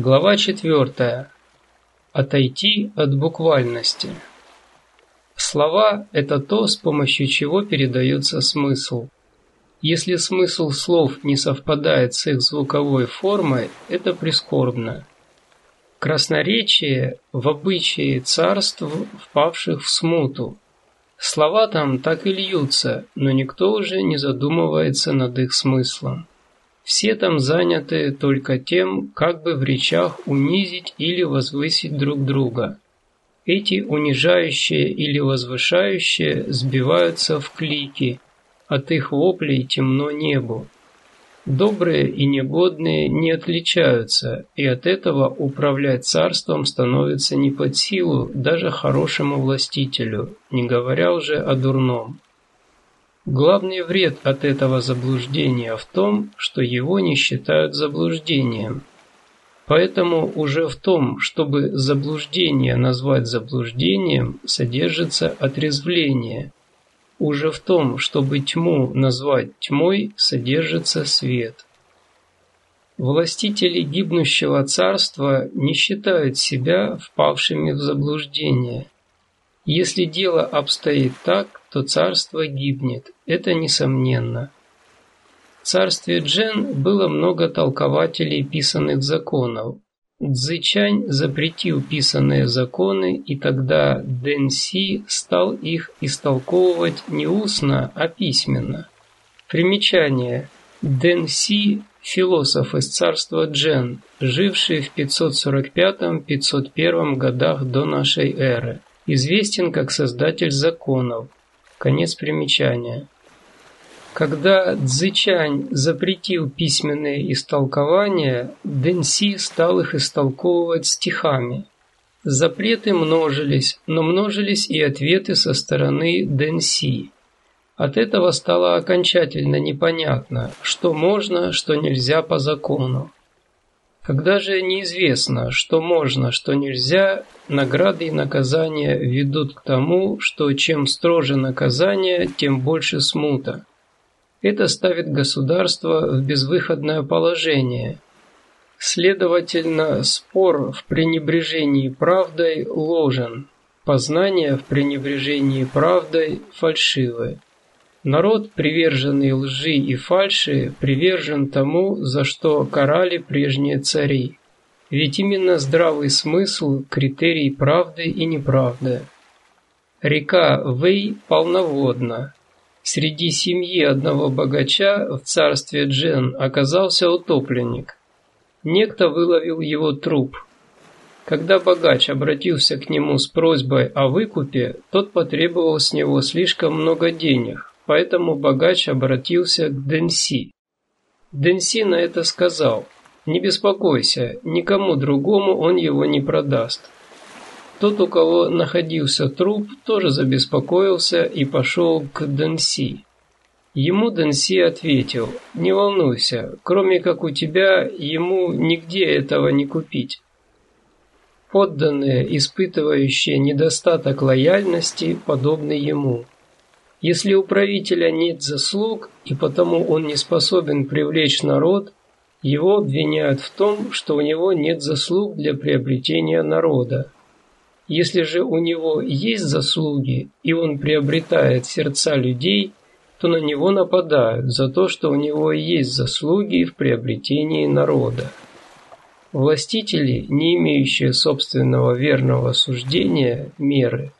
Глава 4. Отойти от буквальности. Слова – это то, с помощью чего передается смысл. Если смысл слов не совпадает с их звуковой формой, это прискорбно. Красноречие в обычае царств, впавших в смуту. Слова там так и льются, но никто уже не задумывается над их смыслом. Все там заняты только тем, как бы в речах унизить или возвысить друг друга. Эти унижающие или возвышающие сбиваются в клики, от их воплей темно небу. Добрые и негодные не отличаются, и от этого управлять царством становится не под силу даже хорошему властителю, не говоря уже о дурном. Главный вред от этого заблуждения в том, что его не считают заблуждением. Поэтому уже в том, чтобы заблуждение назвать заблуждением, содержится отрезвление. Уже в том, чтобы тьму назвать тьмой, содержится свет. Властители гибнущего царства не считают себя впавшими в заблуждение. Если дело обстоит так, то царство гибнет, это несомненно. В царстве Джен было много толкователей писанных законов. Цзычань запретил писанные законы, и тогда Дэн Си стал их истолковывать не устно, а письменно. Примечание. Дэн Си – философ из царства Джен, живший в 545-501 годах до нашей эры. Известен как создатель законов, Конец примечания. Когда Цзычань запретил письменные истолкования, Дэнси стал их истолковывать стихами. Запреты множились, но множились и ответы со стороны Дэнси. От этого стало окончательно непонятно, что можно, что нельзя по закону. Когда же неизвестно, что можно, что нельзя, награды и наказания ведут к тому, что чем строже наказание, тем больше смута. Это ставит государство в безвыходное положение. Следовательно, спор в пренебрежении правдой ложен, познание в пренебрежении правдой фальшивое. Народ, приверженный лжи и фальши, привержен тому, за что карали прежние цари. Ведь именно здравый смысл – критерий правды и неправды. Река Вэй полноводна. Среди семьи одного богача в царстве Джен оказался утопленник. Некто выловил его труп. Когда богач обратился к нему с просьбой о выкупе, тот потребовал с него слишком много денег поэтому богач обратился к Дэнси. Дэнси на это сказал, «Не беспокойся, никому другому он его не продаст». Тот, у кого находился труп, тоже забеспокоился и пошел к Дэнси. Ему Дэнси ответил, «Не волнуйся, кроме как у тебя, ему нигде этого не купить». Подданные, испытывающие недостаток лояльности, подобны ему – если у правителя нет заслуг, и потому он не способен привлечь народ, его обвиняют в том, что у него нет заслуг для приобретения народа. Если же у него есть заслуги, и он приобретает сердца людей, то на него нападают за то, что у него есть заслуги в приобретении народа. Властители, не имеющие собственного верного суждения, меры –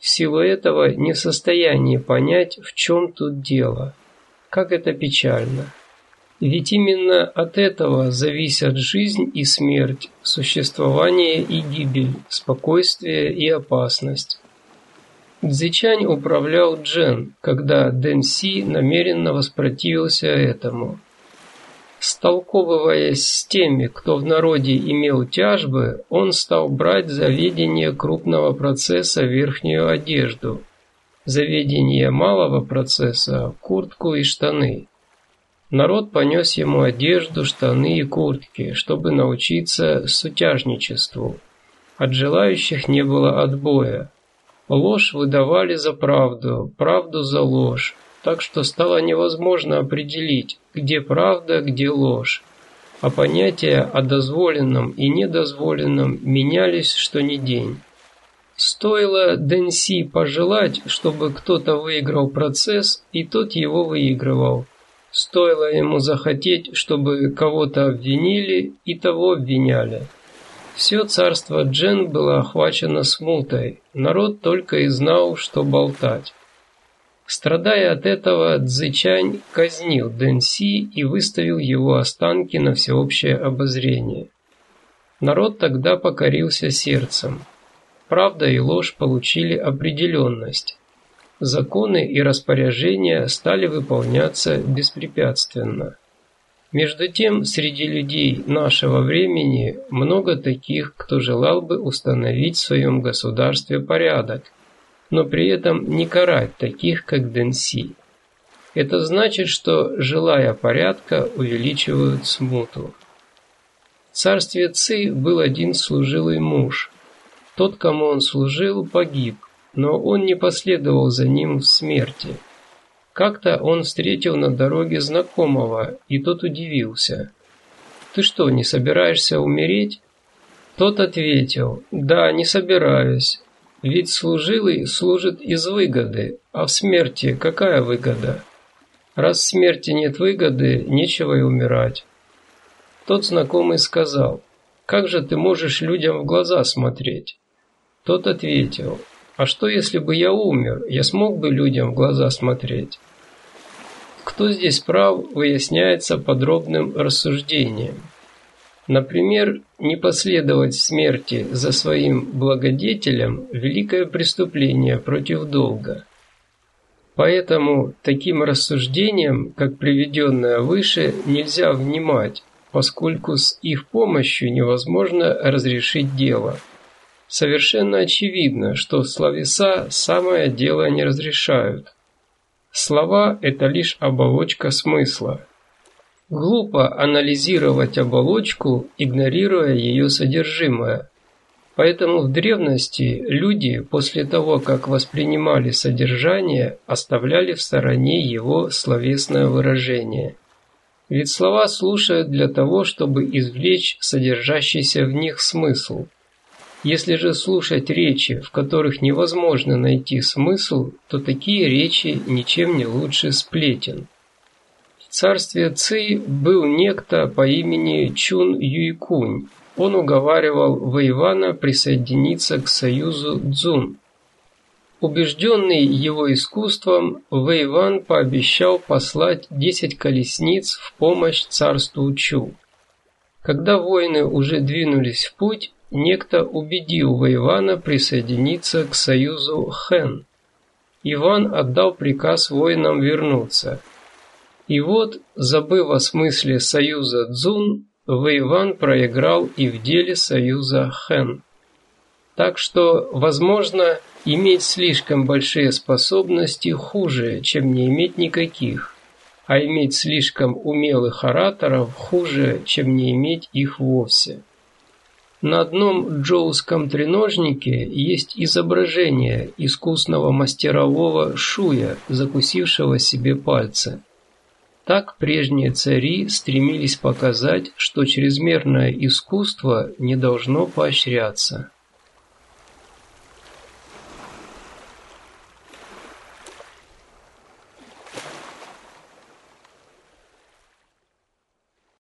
в силу этого не в состоянии понять, в чем тут дело. Как это печально. Ведь именно от этого зависят жизнь и смерть, существование и гибель, спокойствие и опасность. Цзичань управлял Джен, когда Дэн Си намеренно воспротивился этому – Столковываясь с теми, кто в народе имел тяжбы, он стал брать за ведение крупного процесса верхнюю одежду, за ведение малого процесса – куртку и штаны. Народ понес ему одежду, штаны и куртки, чтобы научиться сутяжничеству. От желающих не было отбоя. Ложь выдавали за правду, правду за ложь, так что стало невозможно определить, где правда, где ложь. а понятия о дозволенном и недозволенном менялись что ни день. Стоило Дэнси пожелать, чтобы кто-то выиграл процесс, и тот его выигрывал. Стоило ему захотеть, чтобы кого-то обвинили, и того обвиняли. Все царство Джен было охвачено смутой, народ только и знал, что болтать. Страдая от этого, Цзычань казнил Дэнси и выставил его останки на всеобщее обозрение. Народ тогда покорился сердцем. Правда и ложь получили определенность. Законы и распоряжения стали выполняться беспрепятственно. Между тем, среди людей нашего времени много таких, кто желал бы установить в своем государстве порядок – но при этом не карать таких, как Дэнси. Это значит, что, желая порядка, увеличивают смуту. В царстве Ци был один служилый муж. Тот, кому он служил, погиб, но он не последовал за ним в смерти. Как-то он встретил на дороге знакомого, и тот удивился. «Ты что, не собираешься умереть?» Тот ответил, «Да, не собираюсь. Ведь служилый служит из выгоды, а в смерти какая выгода? Раз в смерти нет выгоды, нечего и умирать. Тот знакомый сказал, «Как же ты можешь людям в глаза смотреть?» Тот ответил, «А что, если бы я умер, я смог бы людям в глаза смотреть?» Кто здесь прав, выясняется подробным рассуждением. Например, не последовать смерти за своим благодетелем – великое преступление против долга. Поэтому таким рассуждениям, как приведенное выше, нельзя внимать, поскольку с их помощью невозможно разрешить дело. Совершенно очевидно, что словеса самое дело не разрешают. Слова – это лишь оболочка смысла – Глупо анализировать оболочку, игнорируя ее содержимое. Поэтому в древности люди после того, как воспринимали содержание, оставляли в стороне его словесное выражение. Ведь слова слушают для того, чтобы извлечь содержащийся в них смысл. Если же слушать речи, в которых невозможно найти смысл, то такие речи ничем не лучше сплетен. Царстве Ци был некто по имени Чун Юйкунь. Он уговаривал Вэйвана присоединиться к союзу Цзун. Убежденный его искусством, Вэйван пообещал послать десять колесниц в помощь царству Чу. Когда воины уже двинулись в путь, некто убедил Вэйвана присоединиться к союзу Хэн. Иван отдал приказ воинам вернуться – и вот, забыв о смысле союза Цзун, Вэйван проиграл и в деле союза Хэн. Так что, возможно, иметь слишком большие способности хуже, чем не иметь никаких, а иметь слишком умелых ораторов хуже, чем не иметь их вовсе. На одном джоуском треножнике есть изображение искусного мастерового шуя, закусившего себе пальцы. Так прежние цари стремились показать, что чрезмерное искусство не должно поощряться.